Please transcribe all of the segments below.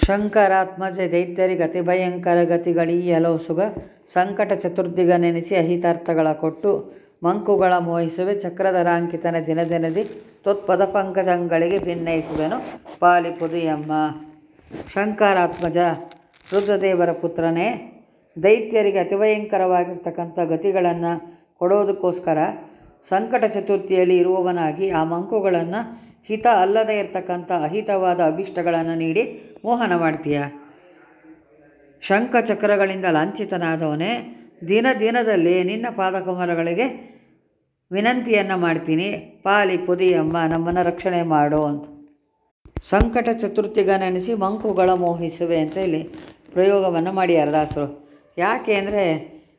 ಶಂಕರಾತ್ಮಜ ದೈತ್ಯರಿ ಗತಿ ಭಯಂಕರ ಗತಿಗಳೀಯಲೋಸುಗ ಸಂಕಟ ಚತುರ್ದಿಗ ನೆನೆಸಿ ಅಹಿತಾರ್ಥಗಳ ಕೊಟ್ಟು ಮಂಕುಗಳ ಮೋಹಿಸುವೆ ಚಕ್ರಧರಾಂಕಿತನ ದಿನದಿನದಿ ತ್ವತ್ಪದ ಪಂಕಜಂಗಳಿಗೆ ಭಿನ್ನಯಿಸುವೆನು ಪಾಲಿಪುದು ಎಮ್ಮ ಶಂಕರಾತ್ಮಜ ರುದ್ರದೇವರ ಪುತ್ರನೇ, ದೈತ್ಯರಿಗೆ ಅತಿಭಯಂಕರವಾಗಿರ್ತಕ್ಕಂಥ ಗತಿಗಳನ್ನು ಕೊಡೋದಕ್ಕೋಸ್ಕರ ಸಂಕಟ ಚತುರ್ಥಿಯಲ್ಲಿ ಇರುವವನಾಗಿ ಆ ಮಂಕುಗಳನ್ನು ಹಿತ ಅಲ್ಲದೇ ಇರತಕ್ಕಂಥ ಅಹಿತವಾದ ಅಭಿಷ್ಟಗಳನ್ನು ನೀಡಿ ಮೋಹನ ಮಾಡ್ತೀಯ. ಶಂಖಚಕ್ರಗಳಿಂದ ಲಾಂಛಿತನಾದವನೇ, ದಿನ ದಿನದಲ್ಲಿ ನಿನ್ನ ಪಾದಕಮಲಗಳಿಗೆ ವಿನಂತಿಯನ್ನು ಮಾಡ್ತೀನಿ. ಪಾಲಿ ಪುದಿಯಮ್ಮ, ನಮ್ಮನ್ನು ರಕ್ಷಣೆ ಮಾಡು ಅಂತ. ಸಂಕಟ ಚತುರ್ಥಿಗ ನೆನೆಸಿ ಮಂಕುಗಳ ಮೋಹಿಸುವೆ ಅಂತ ಇಲ್ಲಿ ಪ್ರಯೋಗವನ್ನು ಮಾಡಿ ಅರದಾಸರು. ಯಾಕೆ ಅಂದರೆ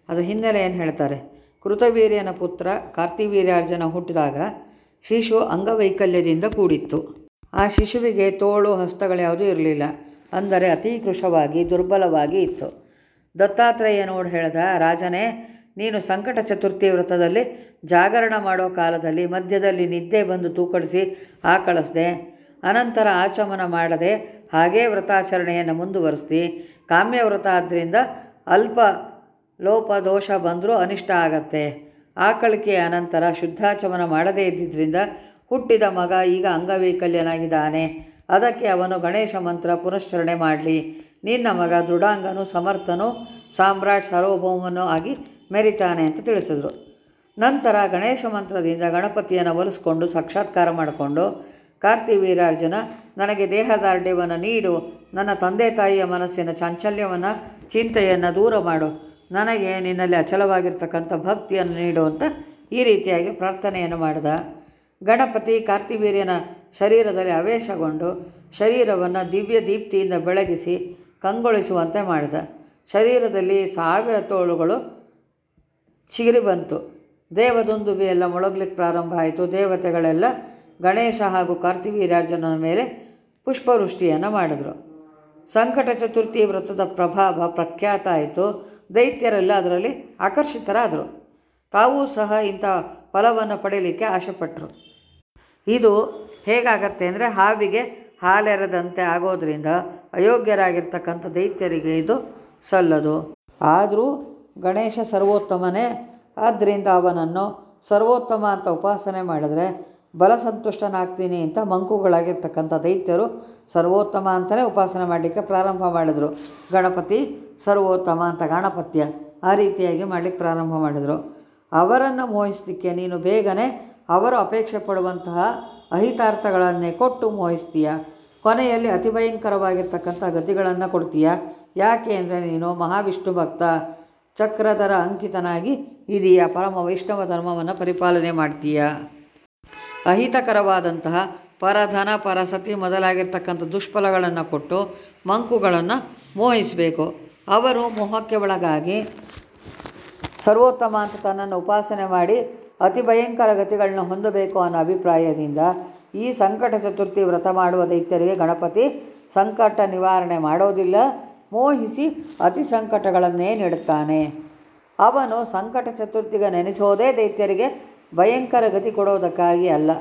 ಅದು ಹಿನ್ನೆಲೆ ಏನು ಹೇಳ್ತಾರೆ? ಕೃತವೀರ್ಯನ ಪುತ್ರ ಕಾರ್ತಿವೀರ್ಯಾರ್ಜನ ಹುಟ್ಟಿದಾಗ ಶಿಶು ಅಂಗವೈಕಲ್ಯದಿಂದ ಕೂಡಿತ್ತು. ಆ ಶಿಶುವಿಗೆ ತೋಳು, ಹಸ್ತಗಳು ಯಾವುದೂ ಇರಲಿಲ್ಲ. ಅಂದರೆ ಅತೀ ಕೃಶವಾಗಿ, ದುರ್ಬಲವಾಗಿ ಇತ್ತು. ದತ್ತಾತ್ರೇಯ ನೋಡಿ ಹೇಳ್ದ, ರಾಜನೇ, ನೀನು ಸಂಕಟ ಚತುರ್ಥಿ ವ್ರತದಲ್ಲಿ ಜಾಗರಣ ಮಾಡೋ ಕಾಲದಲ್ಲಿ ಮಧ್ಯದಲ್ಲಿ ನಿದ್ದೆ ಬಂದು ತೂಕಡಿಸಿ ಆಕಳಿಸ್ದೆ. ಅನಂತರ ಆಚಮನ ಮಾಡದೆ ಹಾಗೇ ವ್ರತಾಚರಣೆಯನ್ನು ಮುಂದುವರಿಸ್ತಿ ಕಾಮ್ಯ ವ್ರತ ಆದ್ದರಿಂದ ಅಲ್ಪ ಲೋಪ ದೋಷ ಬಂದರೂ ಅನಿಷ್ಟ ಆಗತ್ತೆ. ಆಕಳಿಕೆಯ ಅನಂತರ ಶುದ್ಧಾಚಮನ ಮಾಡದೇ ಇದ್ದಿದ್ದರಿಂದ ಹುಟ್ಟಿದ ಮಗ ಈಗ ಅಂಗವೈಕಲ್ಯನಾಗಿದ್ದಾನೆ. ಅದಕ್ಕೆ ಅವನು ಗಣೇಶ ಮಂತ್ರ ಪುನಶ್ಚರಣೆ ಮಾಡಲಿ. ನಿನ್ನ ಮಗ ದೃಢಾಂಗನು, ಸಮರ್ಥನು, ಸಾಮ್ರಾಟ್ ಸಾರ್ವಭೌಮನೂ ಆಗಿ ಮೆರಿತಾನೆ ಅಂತ ತಿಳಿಸಿದರು. ನಂತರ ಗಣೇಶ ಮಂತ್ರದಿಂದ ಗಣಪತಿಯನ್ನು ಒಲಿಸ್ಕೊಂಡು ಸಾಕ್ಷಾತ್ಕಾರ ಮಾಡಿಕೊಂಡು, ಕಾರ್ತಿವೀರಾರ್ಜುನ, ನನಗೆ ದೇಹದಾರ್ಢ್ಯವನ್ನು ನೀಡು, ನನ್ನ ತಂದೆ ತಾಯಿಯ ಮನಸ್ಸಿನ ಚಾಂಚಲ್ಯವನ್ನು, ಚಿಂತೆಯನ್ನು ದೂರ ಮಾಡು. ನನಗೆ ನಿನ್ನಲ್ಲಿ ಅಚಲವಾಗಿರ್ತಕ್ಕಂಥ ಭಕ್ತಿಯನ್ನು ನೀಡುವಂಥ ಈ ರೀತಿಯಾಗಿ ಪ್ರಾರ್ಥನೆಯನ್ನು ಮಾಡಿದ. ಗಣಪತಿ ಕಾರ್ತಿವೀರ್ಯನ ಶರೀರದಲ್ಲಿ ಅವೇಶಗೊಂಡು ಶರೀರವನ್ನು ದಿವ್ಯ ದೀಪ್ತಿಯಿಂದ ಬೆಳಗಿಸಿ ಕಂಗೊಳಿಸುವಂತೆ ಮಾಡಿದ. ಶರೀರದಲ್ಲಿ ಸಾವಿರ ತೋಳುಗಳು ಚಿಗಿರಿ ಬಂತು. ದೇವದುಂದುಬಿ ಎಲ್ಲ ಮೊಳಗ್ಲಿಕ್ಕೆ ಪ್ರಾರಂಭ ಆಯಿತು. ದೇವತೆಗಳೆಲ್ಲ ಗಣೇಶ ಹಾಗೂ ಕಾರ್ತಿವೀರ್ಯಾರ್ಜುನನ ಮೇಲೆ ಪುಷ್ಪವೃಷ್ಟಿಯನ್ನು ಮಾಡಿದರು. ಸಂಕಟ ಚತುರ್ಥಿ ವ್ರತದ ಪ್ರಭಾವ ಪ್ರಖ್ಯಾತ ಆಯಿತು. ದೈತ್ಯರೆಲ್ಲ ಅದರಲ್ಲಿ ಆಕರ್ಷಿತರಾದರು. ತಾವೂ ಸಹ ಇಂಥ ಫಲವನ್ನು ಪಡೀಲಿಕ್ಕೆ ಆಶೆಪಟ್ಟರು ಇದು ಹೇಗಾಗತ್ತೆ ಅಂದರೆ ಹಾವಿಗೆ ಹಾಲೆರದಂತೆ ಆಗೋದ್ರಿಂದ ಅಯೋಗ್ಯರಾಗಿರ್ತಕ್ಕಂಥ ದೈತ್ಯರಿಗೆ ಇದು ಸಲ್ಲದು. ಆದರೂ ಗಣೇಶ ಸರ್ವೋತ್ತಮನೇ. ಆದ್ದರಿಂದ ಅವನನ್ನು ಸರ್ವೋತ್ತಮ ಅಂತ ಉಪಾಸನೆ ಮಾಡಿದರೆ ಬಲಸಂತುಷ್ಟನಾಗ್ತೀನಿ ಅಂತ ಮಂಕುಗಳಾಗಿರ್ತಕ್ಕಂಥ ದೈತ್ಯರು ಸರ್ವೋತ್ತಮ ಅಂತಲೇ ಉಪಾಸನೆ ಮಾಡಲಿಕ್ಕೆ ಪ್ರಾರಂಭ ಮಾಡಿದರು. ಗಣಪತಿ ಸರ್ವೋತ್ತಮ ಅಂತ ಗಣಪತ್ಯ ಆ ರೀತಿಯಾಗಿ ಮಾಡಲಿಕ್ಕೆ ಪ್ರಾರಂಭ ಮಾಡಿದರು. ಅವರನ್ನು ಮೋಹಿಸಲಿಕ್ಕೆ ನೀನು ಬೇಗನೆ ಅವರು ಅಪೇಕ್ಷೆ ಪಡುವಂತಹ ಅಹಿತಾರ್ಥಗಳನ್ನೇ ಕೊಟ್ಟು ಮೋಹಿಸ್ತೀಯ. ಕೊನೆಯಲ್ಲಿ ಅತಿ ಭಯಂಕರವಾಗಿರ್ತಕ್ಕಂಥ ಗತಿಗಳನ್ನು ಕೊಡ್ತೀಯ. ಯಾಕೆ ಅಂದರೆ ನೀನು ಮಹಾವಿಷ್ಣು ಭಕ್ತ, ಚಕ್ರಧರ ಅಂಕಿತನಾಗಿ ಇದೀಯ. ಪರಮ ವೈಷ್ಣವ ಧರ್ಮವನ್ನು ಪರಿಪಾಲನೆ ಮಾಡ್ತೀಯ. ಅಹಿತಕರವಾದಂತಹ ಪರಧನ ಪರಸತಿ ಮೊದಲಾಗಿರ್ತಕ್ಕಂಥ ದುಷ್ಫಲಗಳನ್ನು ಕೊಟ್ಟು ಮಂಕುಗಳನ್ನು ಮೋಹಿಸಬೇಕು. ಅವರು ಮೋಹಕ್ಕೆ ಒಳಗಾಗಿ ಸರ್ವೋತ್ತಮ ಅಂತ ತನ್ನನ್ನು ಉಪಾಸನೆ ಮಾಡಿ ಅತಿ ಭಯಂಕರ ಗತಿಗಳನ್ನ ಹೊಂದಬೇಕು ಅನ್ನೋ ಅಭಿಪ್ರಾಯದಿಂದ ಈ ಸಂಕಟ ಚತುರ್ಥಿ ವ್ರತ ಮಾಡುವ ದೈತ್ಯರಿಗೆ ಗಣಪತಿ ಸಂಕಟ ನಿವಾರಣೆ ಮಾಡೋದಿಲ್ಲ. ಮೋಹಿಸಿ ಅತಿ ಸಂಕಟಗಳನ್ನೇ ನೀಡುತ್ತಾನೆ. ಅವನು ಸಂಕಟ ಚತುರ್ಥಿಗ ನೆನೆಸೋದೇ ದೈತ್ಯರಿಗೆ ಭಯಂಕರ ಗತಿ ಕೊಡೋದಕ್ಕಾಗಿ ಅಲ್ಲ.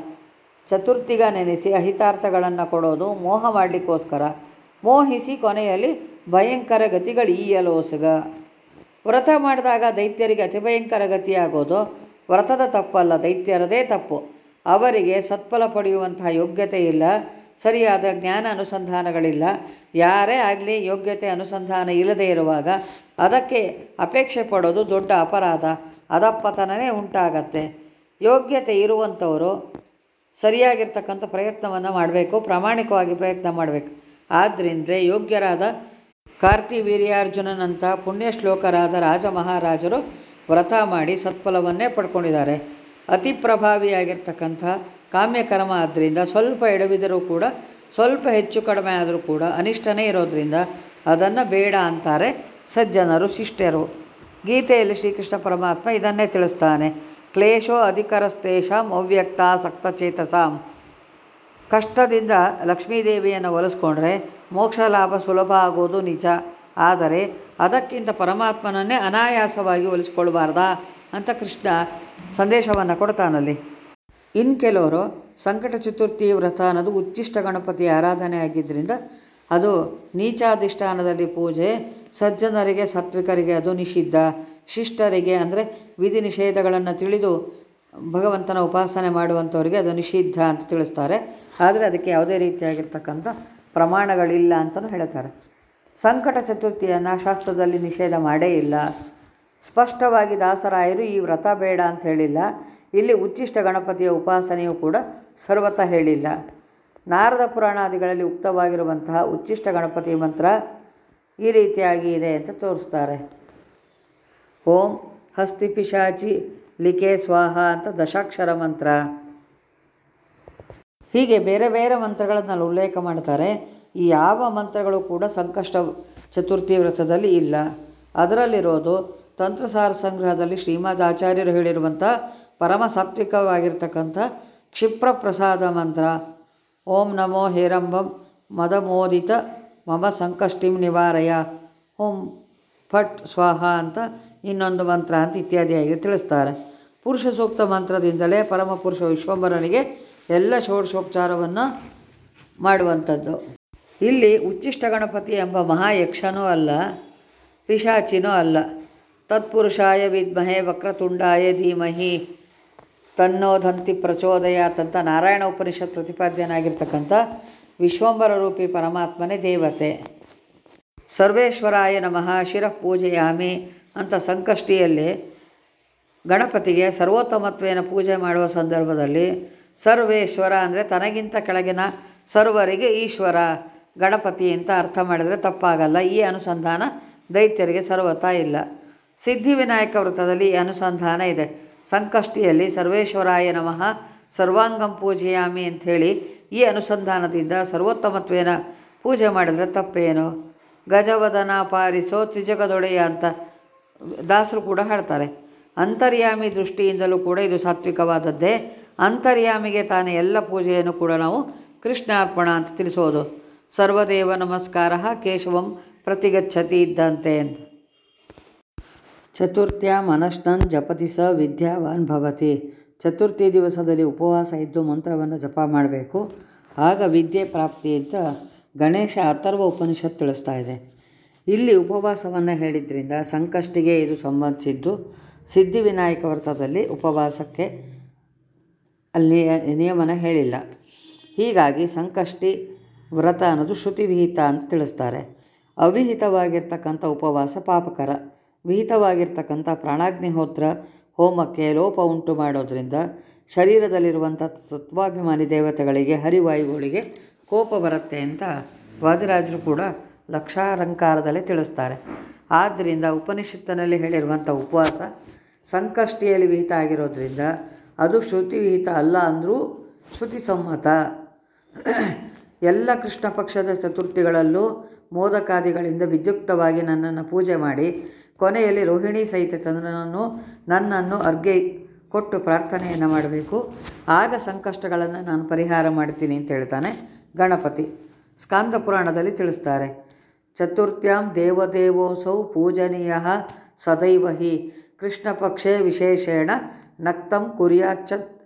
ಚತುರ್ಥಿಗ ನೆನೆಸಿ ಅಹಿತಾರ್ಥಗಳನ್ನು ಕೊಡೋದು ಮೋಹ ಮಾಡಲಿಕ್ಕೋಸ್ಕರ. ಮೋಹಿಸಿ ಕೊನೆಯಲ್ಲಿ ಭಯಂಕರ ಗತಿಗಳು ಈಯಲೋಸಗ ವ್ರತ ಮಾಡಿದಾಗ ದೈತ್ಯರಿಗೆ ಅತಿ ಭಯಂಕರ ಗತಿಯಾಗೋದು ವ್ರತದ ತಪ್ಪಲ್ಲ, ದೈತ್ಯರದೇ ತಪ್ಪು. ಅವರಿಗೆ ಸತ್ಫಲ ಪಡೆಯುವಂತಹ ಯೋಗ್ಯತೆ ಇಲ್ಲ, ಸರಿಯಾದ ಜ್ಞಾನ ಅನುಸಂಧಾನಗಳಿಲ್ಲ. ಯಾರೇ ಆಗಲಿ ಯೋಗ್ಯತೆ ಅನುಸಂಧಾನ ಇಲ್ಲದೇ ಇರುವಾಗ ಅದಕ್ಕೆ ಅಪೇಕ್ಷೆ ಪಡೋದು ದೊಡ್ಡ ಅಪರಾಧ. ಅದಪ್ಪತನೇ ಉಂಟಾಗತ್ತೆ. ಯೋಗ್ಯತೆ ಇರುವಂಥವರು ಸರಿಯಾಗಿರ್ತಕ್ಕಂಥ ಪ್ರಯತ್ನವನ್ನು ಮಾಡಬೇಕು, ಪ್ರಾಮಾಣಿಕವಾಗಿ ಪ್ರಯತ್ನ ಮಾಡಬೇಕು. ಆದ್ದರಿಂದ ಯೋಗ್ಯರಾದ ಕಾರ್ತಿವೀರ್ಯಾರ್ಜುನನಂಥ ಪುಣ್ಯಶ್ಲೋಕರಾದ ರಾಜ ಮಹಾರಾಜರು ವ್ರತ ಮಾಡಿ ಸತ್ಫಲವನ್ನೇ ಪಡ್ಕೊಂಡಿದ್ದಾರೆ. ಅತಿ ಪ್ರಭಾವಿಯಾಗಿರ್ತಕ್ಕಂಥ ಕಾಮ್ಯಕರ್ಮ ಆದ್ದರಿಂದ ಸ್ವಲ್ಪ ಎಡವಿದರೂ ಕೂಡ, ಸ್ವಲ್ಪ ಹೆಚ್ಚು ಕಡಿಮೆ ಆದರೂ ಕೂಡ ಅನಿಷ್ಟನೇ ಇರೋದರಿಂದ ಅದನ್ನು ಬೇಡ ಅಂತಾರೆ ಸಜ್ಜನರು ಶಿಷ್ಯರು ಗೀತೆಯಲ್ಲಿ ಶ್ರೀಕೃಷ್ಣ ಪರಮಾತ್ಮ ಇದನ್ನೇ ತಿಳಿಸ್ತಾನೆ. ಕ್ಲೇಶೋ ಅಧಿಕರಸ್ತೇಷಾಂ ಅವ್ಯಕ್ತಾಸಕ್ತ ಚೇತಸಾಂ ಕಷ್ಟದಿಂದ ಲಕ್ಷ್ಮೀದೇವಿಯನ್ನು ಒಲಿಸ್ಕೊಂಡ್ರೆ ಮೋಕ್ಷ ಲಾಭ ಸುಲಭ ಆಗೋದು ನಿಜ. ಆದರೆ ಅದಕ್ಕಿಂತ ಪರಮಾತ್ಮನನ್ನೇ ಅನಾಯಾಸವಾಗಿ ಒಲಿಸ್ಕೊಳ್ಬಾರ್ದಾ ಅಂತ ಕೃಷ್ಣ ಸಂದೇಶವನ್ನು ಕೊಡ್ತಾನಲ್ಲಿ. ಇನ್ನು ಕೆಲವರು ಸಂಕಟ ಚತುರ್ಥಿ ವ್ರತ ಅನ್ನೋದು ಉಚ್ಚಿಷ್ಟ ಗಣಪತಿ ಆರಾಧನೆ ಆಗಿದ್ದರಿಂದ ಅದು ನೀಚಾಧಿಷ್ಠಾನದಲ್ಲಿ ಪೂಜೆ, ಸಜ್ಜನರಿಗೆ, ಸಾತ್ವಿಕರಿಗೆ ಅದು ನಿಷಿದ್ಧ. ಶಿಷ್ಟರಿಗೆ ಅಂದರೆ ವಿಧಿ ನಿಷೇಧಗಳನ್ನು ತಿಳಿದು ಭಗವಂತನ ಉಪಾಸನೆ ಮಾಡುವಂಥವರಿಗೆ ಅದು ನಿಷಿದ್ಧ ಅಂತ ತಿಳಿಸ್ತಾರೆ. ಆದರೆ ಅದಕ್ಕೆ ಯಾವುದೇ ರೀತಿಯಾಗಿರ್ತಕ್ಕಂಥ ಪ್ರಮಾಣಗಳಿಲ್ಲ ಅಂತಲೂ ಹೇಳ್ತಾರೆ. ಸಂಕಟ ಚತುರ್ಥಿಯನ್ನು ಶಾಸ್ತ್ರದಲ್ಲಿ ನಿಷೇಧ ಮಾಡೇ ಇಲ್ಲ. ಸ್ಪಷ್ಟವಾಗಿ ದಾಸರಾಯರು ಈ ವ್ರತ ಬೇಡ ಅಂತ ಹೇಳಿಲ್ಲ. ಇಲ್ಲಿ ಉಚ್ಚಿಷ್ಟ ಗಣಪತಿಯ ಉಪಾಸನೆಯೂ ಕೂಡ ಸರ್ವತ ಹೇಳಿಲ್ಲ. ನಾರದ ಪುರಾಣಾದಿಗಳಲ್ಲಿ ಉಕ್ತವಾಗಿರುವಂತಹ ಉಚ್ಚಿಷ್ಟ ಗಣಪತಿ ಮಂತ್ರ ಈ ರೀತಿಯಾಗಿ ಇದೆ ಅಂತ ತೋರಿಸ್ತಾರೆ. ಓಂ ಹಸ್ತಿ ಪಿಶಾಚಿ ಲಿಕೆ ಸ್ವಾಹ ಅಂತ ದಶಾಕ್ಷರ ಮಂತ್ರ. ಹೀಗೆ ಬೇರೆ ಬೇರೆ ಮಂತ್ರಗಳನ್ನು ಉಲ್ಲೇಖ ಮಾಡ್ತಾರೆ. ಈ ಯಾವ ಮಂತ್ರಗಳು ಕೂಡ ಸಂಕಷ್ಟ ಚತುರ್ಥಿ ವ್ರತದಲ್ಲಿ ಇಲ್ಲ. ಅದರಲ್ಲಿರೋದು ತಂತ್ರಸಾರ ಸಂಗ್ರಹದಲ್ಲಿ ಶ್ರೀಮದ್ ಆಚಾರ್ಯರು ಹೇಳಿರುವಂಥ ಪರಮ ಸಾತ್ವಿಕವಾಗಿರ್ತಕ್ಕಂಥ ಕ್ಷಿಪ್ರ ಪ್ರಸಾದ ಮಂತ್ರ, ಓಂ ನಮೋ ಹೇರಂಬಂ ಮದಮೋದಿತ ಮಮ ಸಂಕಷ್ಟಿಂ ನಿವಾರಯ, ಓಂ ಫಟ್ ಸ್ವಾಹ ಅಂತ ಇನ್ನೊಂದು ಮಂತ್ರ ಅಂತ ಇತ್ಯಾದಿಯಾಗಿ ತಿಳಿಸ್ತಾರೆ. ಪುರುಷ ಸೂಕ್ತ ಮಂತ್ರದಿಂದಲೇ ಪರಮಪುರುಷ ವಿಶ್ವಂಬರನಿಗೆ ಎಲ್ಲ ಷೋಡಶೋಪಚಾರವನ್ನು ಮಾಡುವಂಥದ್ದು. ಇಲ್ಲಿ ಉಚ್ಚಿಷ್ಟ ಗಣಪತಿ ಎಂಬ ಮಹಾಯಕ್ಷನೂ ಅಲ್ಲ, ಪಿಶಾಚಿನೂ ಅಲ್ಲ. ತತ್ಪುರುಷಾಯ ವಿದ್ಮಹೆ ವಕ್ರತುಂಡಾಯ ಧೀಮಹಿ ತನ್ನೋಧಂತಿ ಪ್ರಚೋದಯ ಅಂತ ನಾರಾಯಣ ಉಪನಿಷತ್ ಪ್ರತಿಪಾದ್ಯನಾಗಿರ್ತಕ್ಕಂಥ ವಿಶ್ವಂಬರ ರೂಪಿ ಪರಮಾತ್ಮನೇ ದೇವತೆ. ಸರ್ವೇಶ್ವರಾಯ ನಮಃ, ಶಿರಃ ಪೂಜೆಯಾಮಿ ಅಂತ ಸಂಕಷ್ಟಿಯಲ್ಲಿ ಗಣಪತಿಗೆ ಸರ್ವೋತ್ತಮತ್ವೇನ ಪೂಜೆ ಮಾಡುವ ಸಂದರ್ಭದಲ್ಲಿ ಸರ್ವೇಶ್ವರ ಅಂದರೆ ತನಗಿಂತ ಕೆಳಗಿನ ಸರ್ವರಿಗೆ ಈಶ್ವರ, ಗಣಪತಿ ಅಂತ ಅರ್ಥ ಮಾಡಿದರೆ ತಪ್ಪಾಗಲ್ಲ. ಈ ಅನುಸಂಧಾನ ದೈತ್ಯರಿಗೆ ಸರ್ವತಾ ಇಲ್ಲ. ಸಿದ್ಧಿವಿನಾಯಕ ವೃತ್ತದಲ್ಲಿ ಈ ಅನುಸಂಧಾನ ಇದೆ. ಸಂಕಷ್ಟಿಯಲ್ಲಿ ಸರ್ವೇಶ್ವರಾಯ ನಮಃ, ಸರ್ವಾಂಗಂ ಪೂಜೆಯಾಮಿ ಅಂಥೇಳಿ ಈ ಅನುಸಂಧಾನದಿಂದ ಸರ್ವೋತ್ತಮತ್ವೇನ ಪೂಜೆ ಮಾಡಿದರೆ ತಪ್ಪೇನು? ಗಜವದನ ಪಾರಿಸೋ ತ್ರಿಜಗದೊಡೆಯ ಅಂತ ದಾಸರು ಕೂಡ ಹಾಡ್ತಾರೆ. ಅಂತರ್ಯಾಮಿ ದೃಷ್ಟಿಯಿಂದಲೂ ಕೂಡ ಇದು ಸಾತ್ವಿಕವಾದದ್ದೇ. ಅಂತರ್ಯಾಮಿಗೆ ತಾನೇ ಎಲ್ಲ ಪೂಜೆಯನ್ನು ಕೂಡ ನಾವು ಕೃಷ್ಣಾರ್ಪಣ ಅಂತ ತಿಳಿಸೋದು. ಸರ್ವದೇವ ನಮಸ್ಕಾರ, ಕೇಶವಂ ಪ್ರತಿಗಚ್ಚತಿ ಇದ್ದಂತೆ ಅಂತ. ಚತುರ್ಥ್ಯ ಮನಸ್ನನ್ ಜಪತಿ ಸ ವಿದ್ಯಾವಾನ್ ಭವತಿ. ಚತುರ್ಥಿ ದಿವಸದಲ್ಲಿ ಉಪವಾಸ ಇದ್ದು ಮಂತ್ರವನ್ನು ಜಪ ಮಾಡಬೇಕು. ಆಗ ವಿದ್ಯೆ ಪ್ರಾಪ್ತಿ ಅಂತ ಗಣೇಶ ಅಥರ್ವ ಉಪನಿಷತ್ ತಿಳಿಸ್ತಾ ಇದೆ. ಇಲ್ಲಿ ಉಪವಾಸವನ್ನು ಹೇಳಿದ್ರಿಂದ ಸಂಕಷ್ಟಿಗೆ ಇದು ಸಂಬಂಧಿಸಿದ್ದು. ಸಿದ್ಧಿವಿನಾಯಕ ವ್ರತದಲ್ಲಿ ಉಪವಾಸಕ್ಕೆ ಅಲ್ಲಿ ನಿಯಮನ ಹೇಳಿಲ್ಲ. ಹೀಗಾಗಿ ಸಂಕಷ್ಟಿ ವ್ರತ ಅನ್ನೋದು ಶ್ರುತಿ ವಿಹಿತ ಅಂತ ತಿಳಿಸ್ತಾರೆ. ಅವಿಹಿತವಾಗಿರ್ತಕ್ಕಂಥ ಉಪವಾಸ ಪಾಪಕರ, ವಿಹಿತವಾಗಿರ್ತಕ್ಕಂಥ ಪ್ರಾಣಾಗ್ನಿಹೋತ್ರ ಹೋಮಕ್ಕೆ ಲೋಪ ಉಂಟು ಮಾಡೋದ್ರಿಂದ ಶರೀರದಲ್ಲಿರುವಂಥ ತತ್ವಾಭಿಮಾನಿ ದೇವತೆಗಳಿಗೆ, ಹರಿವಾಯುಗಳಿಗೆ ಕೋಪ ಬರುತ್ತೆ ಅಂತ ವಾದಿರಾಜರು ಕೂಡ ಲಕ್ಷಾರಂಕಾರದಲ್ಲಿ ತಿಳಿಸ್ತಾರೆ. ಆದ್ದರಿಂದ ಉಪನಿಷತ್ತಿನಲ್ಲಿ ಹೇಳಿರುವಂಥ ಉಪವಾಸ ಸಂಕಷ್ಟಿಯಲ್ಲಿ ವಿಹಿತ ಆಗಿರೋದ್ರಿಂದ ಅದು ಶ್ರುತಿ ವಿಹಿತ ಅಲ್ಲ ಅಂದರೂ ಶ್ರುತಿ ಸಮ್ಮತ ಎಲ್ಲ ಕೃಷ್ಣ ಪಕ್ಷದ ಚತುರ್ಥಿಗಳಲ್ಲೂ ಮೋದಕಾದಿಗಳಿಂದ ವಿದ್ಯುಕ್ತವಾಗಿ ನನ್ನನ್ನು ಪೂಜೆ ಮಾಡಿ, ಕೊನೆಯಲ್ಲಿ ರೋಹಿಣಿ ಸಹಿತ ಚಂದ್ರನನ್ನು, ನನ್ನನ್ನು ಅರ್ಗೆ ಕೊಟ್ಟು ಪ್ರಾರ್ಥನೆಯನ್ನು ಮಾಡಬೇಕು. ಆಗ ಸಂಕಷ್ಟಗಳನ್ನು ನಾನು ಪರಿಹಾರ ಮಾಡ್ತೀನಿ ಅಂತ ಹೇಳ್ತಾನೆ ಗಣಪತಿ. ಸ್ಕಾಂದ ಪುರಾಣದಲ್ಲಿ ತಿಳಿಸ್ತಾರೆ, ಚತುರ್ಥ್ಯಾಂ ದೇವದೇವೋಸೌ ಪೂಜನೀಯ ಸದೈವ ಹಿ ಕೃಷ್ಣ ಪಕ್ಷೇ ವಿಶೇಷೇಣ ನಕ್ತಂ ಕುರಿಯಾಚತ್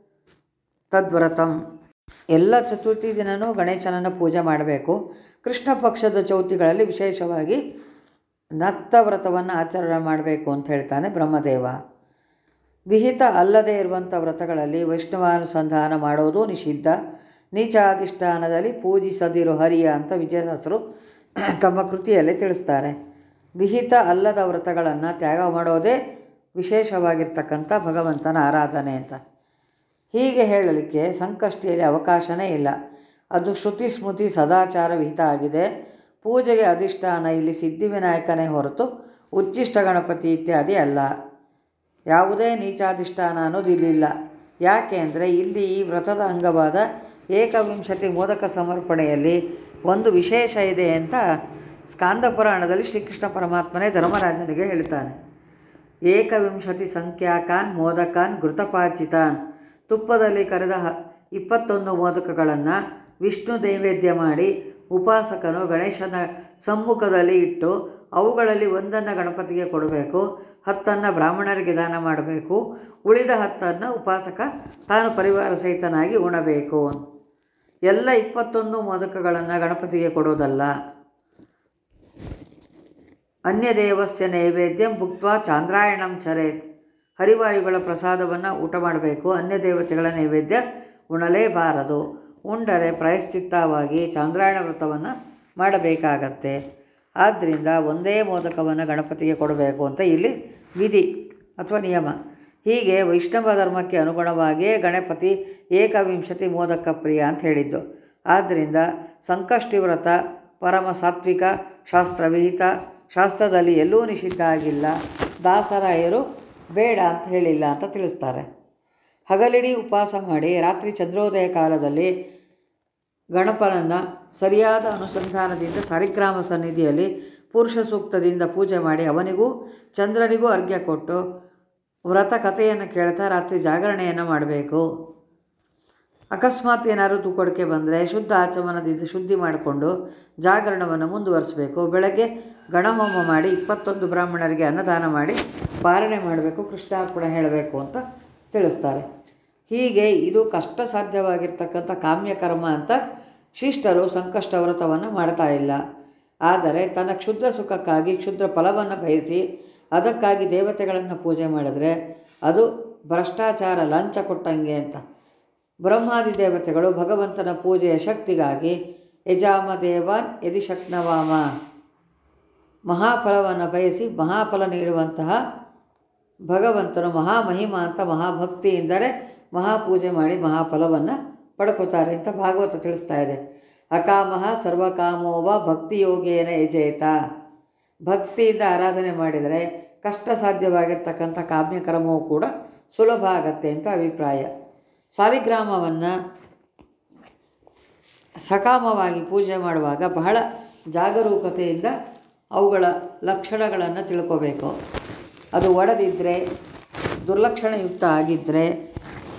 ತದ್ವ್ರತಂ. ಎಲ್ಲ ಚತುರ್ಥಿ ದಿನವೂ ಗಣೇಶನನ್ನು ಪೂಜೆ ಮಾಡಬೇಕು. ಕೃಷ್ಣ ಪಕ್ಷದ ಚೌತಿಗಳಲ್ಲಿ ವಿಶೇಷವಾಗಿ ನಕ್ತ ವ್ರತವನ್ನು ಆಚರಣೆ ಮಾಡಬೇಕು ಅಂತ ಹೇಳ್ತಾನೆ ಬ್ರಹ್ಮದೇವ. ವಿಹಿತ ಅಲ್ಲದೇ ಇರುವಂಥ ವ್ರತಗಳಲ್ಲಿ ವೈಷ್ಣವಾನುಸಂಧಾನ ಮಾಡೋದು ನಿಷಿದ್ಧ. ನೀಚಾಧಿಷ್ಠಾನದಲ್ಲಿ ಪೂಜಿಸದಿರು ಹರಿಯ ಅಂತ ವಿಜಯದಾಸರು ತಮ್ಮ ಕೃತಿಯಲ್ಲಿ ತಿಳಿಸ್ತಾರೆ. ವಿಹಿತ ಅಲ್ಲದ ವ್ರತಗಳನ್ನು ತ್ಯಾಗ ಮಾಡೋದೇ ವಿಶೇಷವಾಗಿರ್ತಕ್ಕಂಥ ಭಗವಂತನ ಆರಾಧನೆ ಅಂತ. ಹೀಗೆ ಹೇಳಲಿಕ್ಕೆ ಸಂಕಷ್ಟಿಯಲ್ಲಿ ಅವಕಾಶವೇ ಇಲ್ಲ. ಅದು ಶ್ರುತಿ ಸ್ಮೃತಿ ಸದಾಚಾರ ವಿಹಿತ ಆಗಿದೆ. ಪೂಜೆಗೆ ಅಧಿಷ್ಠಾನ ಇಲ್ಲಿ ಸಿದ್ಧಿವಿನಾಯಕನೇ ಹೊರತು ಉಚ್ಚಿಷ್ಟ ಗಣಪತಿ ಇತ್ಯಾದಿ ಅಲ್ಲ. ಯಾವುದೇ ನೀಚಾಧಿಷ್ಠಾನ ಅನ್ನೋದು ಇಲ್ಲಿಲ್ಲ ಯಾಕೆ ಅಂದರೆ ಇಲ್ಲಿ ಈ ವ್ರತದ ಅಂಗವಾದ ಏಕವಿಂಶತಿ ಮೋದಕ ಸಮರ್ಪಣೆಯಲ್ಲಿ ಒಂದು ವಿಶೇಷ ಇದೆ ಅಂತ ಸ್ಕಾಂದ ಪುರಾಣದಲ್ಲಿ ಶ್ರೀಕೃಷ್ಣ ಪರಮಾತ್ಮನೇ ಧರ್ಮರಾಜನಿಗೆ ಹೇಳ್ತಾನೆ. ಏಕವಿಂಶತಿ ಸಂಖ್ಯಾಕಾನ್, ಮೋದಕಾನ್, ಘೃತಪಾಚಿತಾನ್. ತುಪ್ಪದಲ್ಲಿ ಕರೆದ ಹ, ಇಪ್ಪತ್ತೊಂದು ಮೋದಕಗಳನ್ನು ವಿಷ್ಣು ನೈವೇದ್ಯ ಮಾಡಿ ಉಪಾಸಕನು ಗಣೇಶನ ಸಮ್ಮುಖದಲ್ಲಿ ಇಟ್ಟು ಅವುಗಳಲ್ಲಿ ಒಂದನ್ನು ಗಣಪತಿಗೆ ಕೊಡಬೇಕು, ಹತ್ತನ್ನು ಬ್ರಾಹ್ಮಣರಿಗೆ ದಾನ ಮಾಡಬೇಕು, ಉಳಿದ ಹತ್ತನ್ನು ಉಪಾಸಕ ತಾನು ಪರಿವಾರ ಸಹಿತನಾಗಿ ಉಣಬೇಕು. ಎಲ್ಲ ಇಪ್ಪತ್ತೊಂದು ಮೋದಕಗಳನ್ನು ಗಣಪತಿಗೆ ಕೊಡೋದಲ್ಲ. ಅನ್ಯದೇವಸ್ಯ ನೈವೇದ್ಯಂ ಭುಕ್ತ್ವಾ ಚಾಂದ್ರಾಯಣಂ ಚರೇತ್. ಹರಿವಾಯುಗಳ ಪ್ರಸಾದವನ್ನು ಊಟ ಮಾಡಬೇಕು. ಅನ್ಯ ದೇವತೆಗಳ ನೈವೇದ್ಯ ಉಣಲೇಬಾರದು. ಉಂಡರೆ ಪ್ರಾಯಶ್ಚಿತ್ತವಾಗಿ ಚಾಂದ್ರಾಯಣ ವ್ರತವನ್ನು ಮಾಡಬೇಕಾಗತ್ತೆ. ಆದ್ದರಿಂದ ಒಂದೇ ಮೋದಕವನ್ನು ಗಣಪತಿಗೆ ಕೊಡಬೇಕು ಅಂತ ಇಲ್ಲಿ ವಿಧಿ ಅಥವಾ ನಿಯಮ. ಹೀಗೆ ವೈಷ್ಣವ ಧರ್ಮಕ್ಕೆ ಅನುಗುಣವಾಗಿಯೇ ಗಣಪತಿ ಏಕವಿಂಶತಿ ಮೋದಕ ಪ್ರಿಯ ಅಂತ ಹೇಳಿದ್ದು. ಆದ್ದರಿಂದ ಸಂಕಷ್ಟಿ ವ್ರತ, ಪರಮ ಸಾತ್ವಿಕ, ಶಾಸ್ತ್ರವಿಹಿತ ಶಾಸ್ತ್ರದಲ್ಲಿ ಎಲ್ಲೂ ನಿಷಿದ್ಧ ಆಗಿಲ್ಲ. ದಾಸರಾಯರು ಬೇಡ ಅಂತ ಹೇಳಿಲ್ಲ ಅಂತ ತಿಳಿಸ್ತಾರೆ. ಹಗಲಿಡೀ ಉಪವಾಸ ಮಾಡಿ ರಾತ್ರಿ ಚಂದ್ರೋದಯ ಕಾಲದಲ್ಲಿ ಗಣಪನನ್ನು ಸರಿಯಾದ ಅನುಸಂಧಾನದಿಂದ ಸಾರಿಗ್ರಾಮ ಸನ್ನಿಧಿಯಲ್ಲಿ ಪುರುಷ ಸೂಕ್ತದಿಂದ ಪೂಜೆ ಮಾಡಿ ಅವನಿಗೂ ಚಂದ್ರನಿಗೂ ಅರ್ಘ್ಯ ಕೊಟ್ಟು ವ್ರತ ಕಥೆಯನ್ನು ಕೇಳ್ತಾ ರಾತ್ರಿ ಜಾಗರಣೆಯನ್ನು ಮಾಡಬೇಕು. ಅಕಸ್ಮಾತ್ ಏನಾದರೂ ತೂಕೊಡಿಕೆ ಬಂದರೆ ಶುದ್ಧ ಆಚಮನದಿಂದ ಶುದ್ಧಿ ಮಾಡಿಕೊಂಡು ಜಾಗರಣವನ್ನು ಮುಂದುವರಿಸಬೇಕು. ಬೆಳಗ್ಗೆ ಗಣಹೋಮ ಮಾಡಿ ಇಪ್ಪತ್ತೊಂದು ಬ್ರಾಹ್ಮಣರಿಗೆ ಅನ್ನದಾನ ಮಾಡಿ ಪಾರಣೆ ಮಾಡಬೇಕು. ಕೃಷ್ಣಾರ್ಪಣೆ ಹೇಳಬೇಕು ಅಂತ ತಿಳಿಸ್ತಾರೆ. ಹೀಗೆ ಇದು ಕಷ್ಟ ಸಾಧ್ಯವಾಗಿರ್ತಕ್ಕಂಥ ಕಾಮ್ಯಕರ್ಮ ಅಂತ ಶಿಷ್ಟರು ಸಂಕಷ್ಟ ವ್ರತವನ್ನು ಮಾಡ್ತಾ ಇಲ್ಲ. ಆದರೆ ತನ್ನ ಕ್ಷುದ್ರ ಸುಖಕ್ಕಾಗಿ ಕ್ಷುದ್ರ ಫಲವನ್ನು ಬಯಸಿ ಅದಕ್ಕಾಗಿ ದೇವತೆಗಳನ್ನು ಪೂಜೆ ಮಾಡಿದ್ರೆ ಅದು ಭ್ರಷ್ಟಾಚಾರ ಲಂಚ ಕೊಟ್ಟಂಗೆ ಅಂತ. ಬ್ರಹ್ಮಾದಿ ದೇವತೆಗಳು ಭಗವಂತನ ಪೂಜೆಯ ಶಕ್ತಿಗಾಗಿ ಯಜಾಮ ದೇವಾನ್ ಯದಿ ಶಕ್ನವಾಮ ಮಹಾಫಲವನ್ನು ಬಯಸಿ ಮಹಾಫಲ ನೀಡುವಂತಹ ಭಗವಂತನು ಮಹಾಮಹಿಮ ಅಂತ ಮಹಾಭಕ್ತಿಯಿಂದಲೇ ಮಹಾಪೂಜೆ ಮಾಡಿ ಮಹಾಫಲವನ್ನು ಪಡ್ಕೋತಾರೆ ಅಂತ ಭಾಗವತ ತಿಳಿಸ್ತಾ ಇದೆ. ಅಕಾಮಹ ಸರ್ವಕಾಮೋವ ಭಕ್ತಿಯೋಗೇನ ಯಜೇತ. ಭಕ್ತಿಯಿಂದ ಆರಾಧನೆ ಮಾಡಿದರೆ ಕಷ್ಟ ಸಾಧ್ಯವಾಗಿರ್ತಕ್ಕಂಥ ಕಾಮ್ಯಕ್ರಮವೂ ಕೂಡ ಸುಲಭ ಆಗತ್ತೆ ಅಂತ ಅಭಿಪ್ರಾಯ. ಸಾಲಿಗ್ರಾಮವನ್ನು ಸಕಾಮವಾಗಿ ಪೂಜೆ ಮಾಡುವಾಗ ಬಹಳ ಜಾಗರೂಕತೆಯಿಂದ ಅವುಗಳ ಲಕ್ಷಣಗಳನ್ನು ತಿಳ್ಕೋಬೇಕು. ಅದು ಒಡೆದಿದ್ದರೆ ದುರ್ಲಕ್ಷಣಯುಕ್ತ ಆಗಿದ್ದರೆ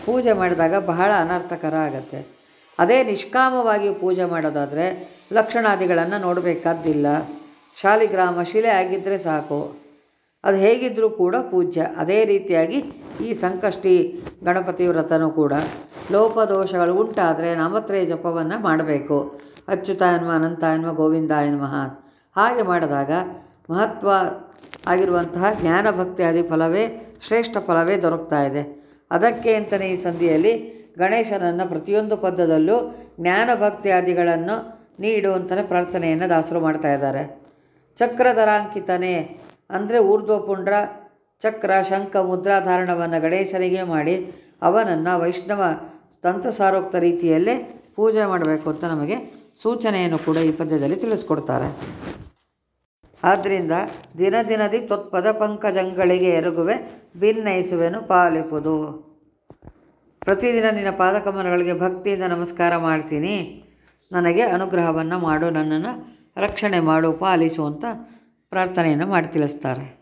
ಪೂಜೆ ಮಾಡಿದಾಗ ಬಹಳ ಅನರ್ಥಕರ ಆಗತ್ತೆ ಅದೇ ನಿಷ್ಕಾಮವಾಗಿ ಪೂಜೆ ಮಾಡೋದಾದರೆ ಲಕ್ಷಣಾದಿಗಳನ್ನು ನೋಡಬೇಕಾದ್ದಿಲ್ಲ. ಶಾಲಿಗ್ರಾಮ ಶಿಲೆ ಆಗಿದ್ದರೆ ಸಾಕು. ಅದು ಹೇಗಿದ್ದರೂ ಕೂಡ ಪೂಜ್ಯ. ಅದೇ ರೀತಿಯಾಗಿ ಈ ಸಂಕಷ್ಟಿ ಗಣಪತಿ ವ್ರತನೂ ಕೂಡ. ಲೋಪದೋಷಗಳು ಉಂಟಾದರೆ ನಾಮತ್ರಯ ಜಪವನ್ನು ಮಾಡಬೇಕು. ಅಚ್ಯುತ ಎನ್ನುವ ಅನಂತ ಎನ್ನುವ ಗೋವಿಂದ ಎನ್ನುವ ಹಾಗೆ ಮಾಡಿದಾಗ ಮಹತ್ವ ಆಗಿರುವಂತಹ ಜ್ಞಾನ ಭಕ್ತಿಯಾದಿ ಫಲವೇ ಶ್ರೇಷ್ಠ ಫಲವೇ ದೊರಕ್ತಾ ಇದೆ. ಅದಕ್ಕೆ ಅಂತಲೇ ಈ ಸಂಧಿಯಲ್ಲಿ ಗಣೇಶನನ್ನು ಪ್ರತಿಯೊಂದು ಪದ್ಯದಲ್ಲೂ ಜ್ಞಾನ ಭಕ್ತಿಯಾದಿಗಳನ್ನು ನೀಡು ಅಂತಲೇ ಪ್ರಾರ್ಥನೆಯನ್ನು ದಾಸರು ಮಾಡ್ತಾ ಇದ್ದಾರೆ. ಚಕ್ರಧರಾಂಕಿತನೇ ಅಂದರೆ ಊರ್ಧ್ವಪುಂಡ್ರ ಚಕ್ರ, ಶಂಖ ಮುದ್ರಾಧಾರಣವನ್ನು ಗಣೇಶನಿಗೆ ಮಾಡಿ ಅವನನ್ನು ವೈಷ್ಣವ ತಂತ್ರಸಾರೋಕ್ತ ರೀತಿಯಲ್ಲೇ ಪೂಜೆ ಮಾಡಬೇಕು ಅಂತ ನಮಗೆ ಸೂಚನೆಯನ್ನು ಕೂಡ ಈ ಪದ್ಯದಲ್ಲಿ ತಿಳಿಸ್ಕೊಡ್ತಾರೆ. ಆದ್ದರಿಂದ ದಿನ ದಿನದಿ ತ್ವತ್ಪದ ಪಂಕಜಂಗಳಿಗೆ ಎರಗುವೆ ಭಿನ್ನಯಿಸುವೆನು ಪಾಲಿಪುದು. ಪ್ರತಿದಿನ ನಿನ್ನ ಪಾದಕಮಲಗಳಿಗೆ ಭಕ್ತಿಯಿಂದ ನಮಸ್ಕಾರ ಮಾಡ್ತೀನಿ. ನನಗೆ ಅನುಗ್ರಹವನ್ನು ಮಾಡು, ನನ್ನನ್ನು ರಕ್ಷಣೆ ಮಾಡು, ಪಾಲಿಸು ಅಂತ ಪ್ರಾರ್ಥನೆಯನ್ನು ಮಾಡಿ ತಿಳಿಸ್ತಾರೆ.